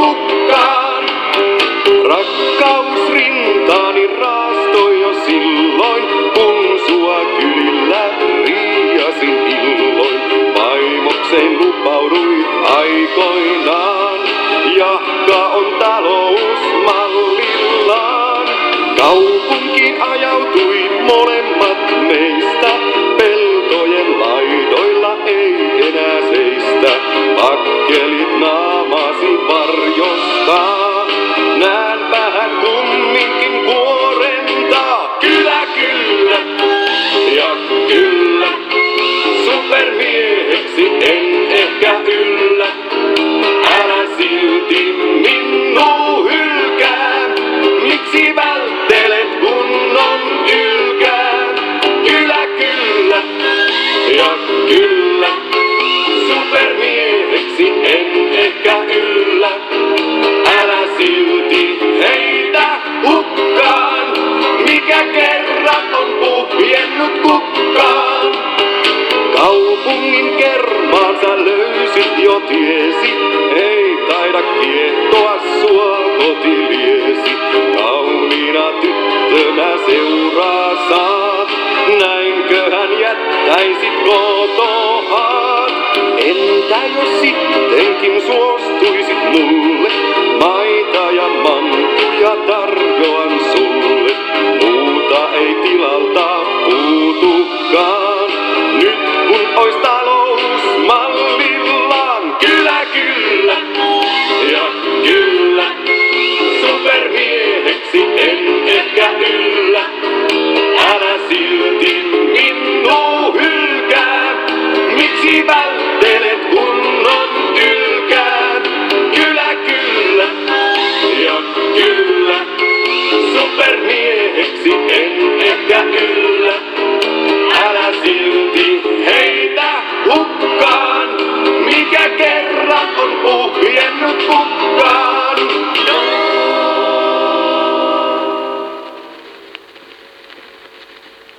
kukkaan. Rakkaus rintaani raastoi jo silloin, kun sua kylillä riiasin illoin. Vaimokseen lupauduit aikoinaan, jahka on talousmallillaan. kaupunki ajautui molemmat meistä, Oh. Mikä kerran on puhjennut kukkaan. Kaupungin kermaan sä löysit jo tiesi, ei taida kiehtoa sua kotiliesi. Kauniina tyttönä seuraa saat, näinköhän jättäisit kotohaan. Entä jos sittenkin suostuisit mulle, maita ja manttuja tarjoan Miksi välttelet kunnon ylkään? Kyllä, kyllä ja kyllä. Supermieheksi en ehkä yllä. Älä silti heitä hukkaan, mikä kerran on puhjennut kukkaan.